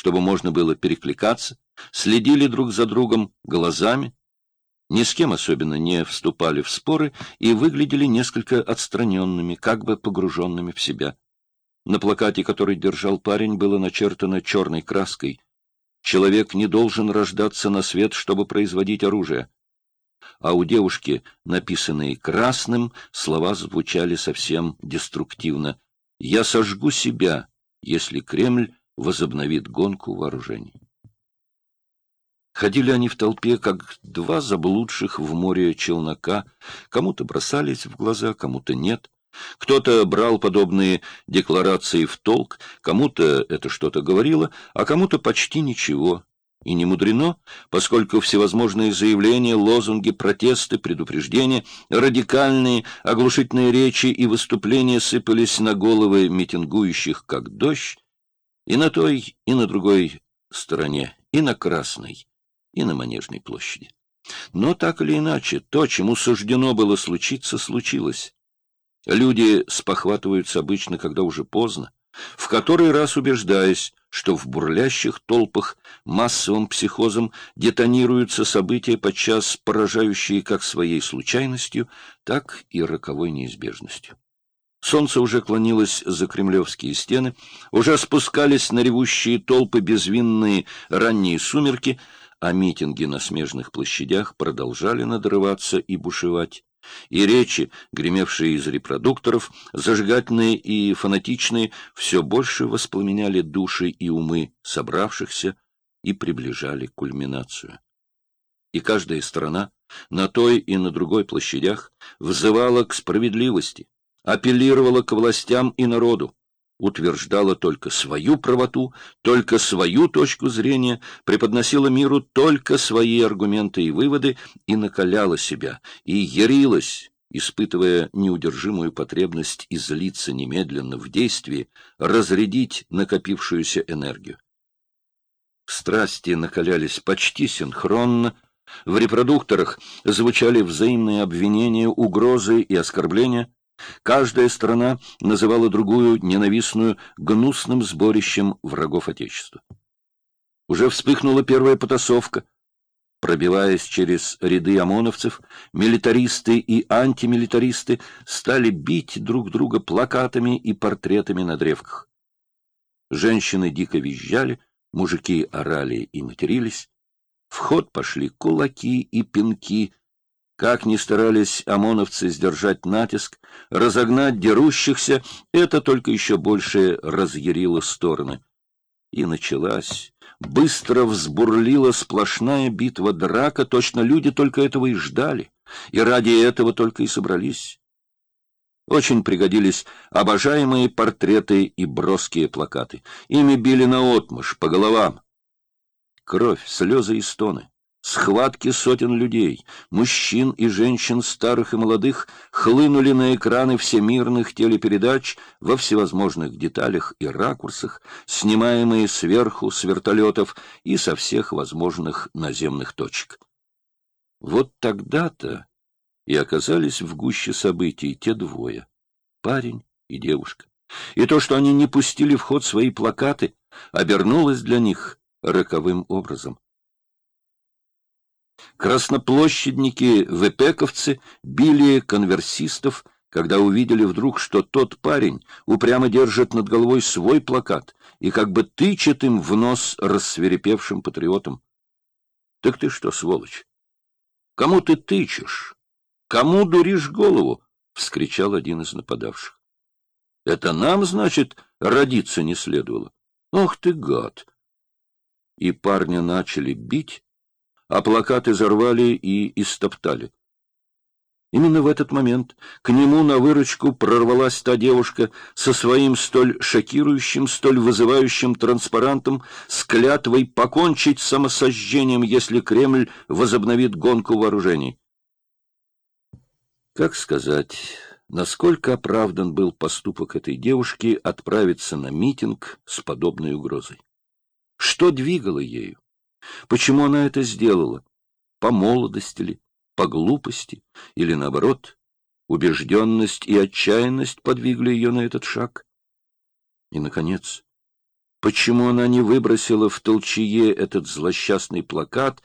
чтобы можно было перекликаться, следили друг за другом глазами, ни с кем особенно не вступали в споры и выглядели несколько отстраненными, как бы погруженными в себя. На плакате, который держал парень, было начертано черной краской. «Человек не должен рождаться на свет, чтобы производить оружие». А у девушки, написанные красным, слова звучали совсем деструктивно. «Я сожгу себя, если Кремль возобновит гонку вооружений». Ходили они в толпе, как два заблудших в море челнока. Кому-то бросались в глаза, кому-то нет. Кто-то брал подобные декларации в толк, кому-то это что-то говорило, а кому-то почти ничего. И не мудрено, поскольку всевозможные заявления, лозунги, протесты, предупреждения, радикальные, оглушительные речи и выступления сыпались на головы митингующих, как дождь, и на той, и на другой стороне, и на красной, и на Манежной площади. Но так или иначе, то, чему суждено было случиться, случилось. Люди спохватываются обычно, когда уже поздно, в который раз убеждаясь, что в бурлящих толпах массовым психозом детонируются события, подчас поражающие как своей случайностью, так и роковой неизбежностью. Солнце уже клонилось за кремлевские стены, уже спускались на ревущие толпы безвинные ранние сумерки, а митинги на смежных площадях продолжали надрываться и бушевать и речи, гремевшие из репродукторов, зажигательные и фанатичные, все больше воспламеняли души и умы собравшихся и приближали кульминацию. И каждая страна на той и на другой площадях взывала к справедливости, апеллировала к властям и народу, утверждала только свою правоту, только свою точку зрения, преподносила миру только свои аргументы и выводы и накаляла себя, и ярилась, испытывая неудержимую потребность излиться немедленно в действии, разрядить накопившуюся энергию. Страсти накалялись почти синхронно, в репродукторах звучали взаимные обвинения, угрозы и оскорбления, Каждая страна называла другую ненавистную гнусным сборищем врагов Отечества. Уже вспыхнула первая потасовка. Пробиваясь через ряды ОМОНовцев, милитаристы и антимилитаристы стали бить друг друга плакатами и портретами на древках. Женщины дико визжали, мужики орали и матерились. В ход пошли кулаки и пинки, как ни старались ОМОНовцы сдержать натиск, разогнать дерущихся, это только еще больше разъярило стороны. И началась, быстро взбурлила сплошная битва драка, точно люди только этого и ждали, и ради этого только и собрались. Очень пригодились обожаемые портреты и броские плакаты. Ими били наотмашь, по головам. Кровь, слезы и стоны. Схватки сотен людей, мужчин и женщин, старых и молодых, хлынули на экраны всемирных телепередач во всевозможных деталях и ракурсах, снимаемые сверху с вертолетов и со всех возможных наземных точек. Вот тогда-то и оказались в гуще событий те двое — парень и девушка. И то, что они не пустили в ход свои плакаты, обернулось для них роковым образом. Красноплощадники, вепековцы били конверсистов, когда увидели вдруг, что тот парень упрямо держит над головой свой плакат и как бы тычет им в нос рассверепевшим патриотам. — Так ты что, сволочь? Кому ты тычешь? Кому дуришь голову? — вскричал один из нападавших. — Это нам, значит, родиться не следовало? Ох ты, гад! И парня начали бить, а плакаты зарвали и истоптали. Именно в этот момент к нему на выручку прорвалась та девушка со своим столь шокирующим, столь вызывающим транспарантом с клятвой покончить самосожжением, если Кремль возобновит гонку вооружений. Как сказать, насколько оправдан был поступок этой девушки отправиться на митинг с подобной угрозой? Что двигало ею? Почему она это сделала? По молодости ли? По глупости? Или наоборот, убежденность и отчаянность подвигли ее на этот шаг? И, наконец, Почему она не выбросила в толчее этот злосчастный плакат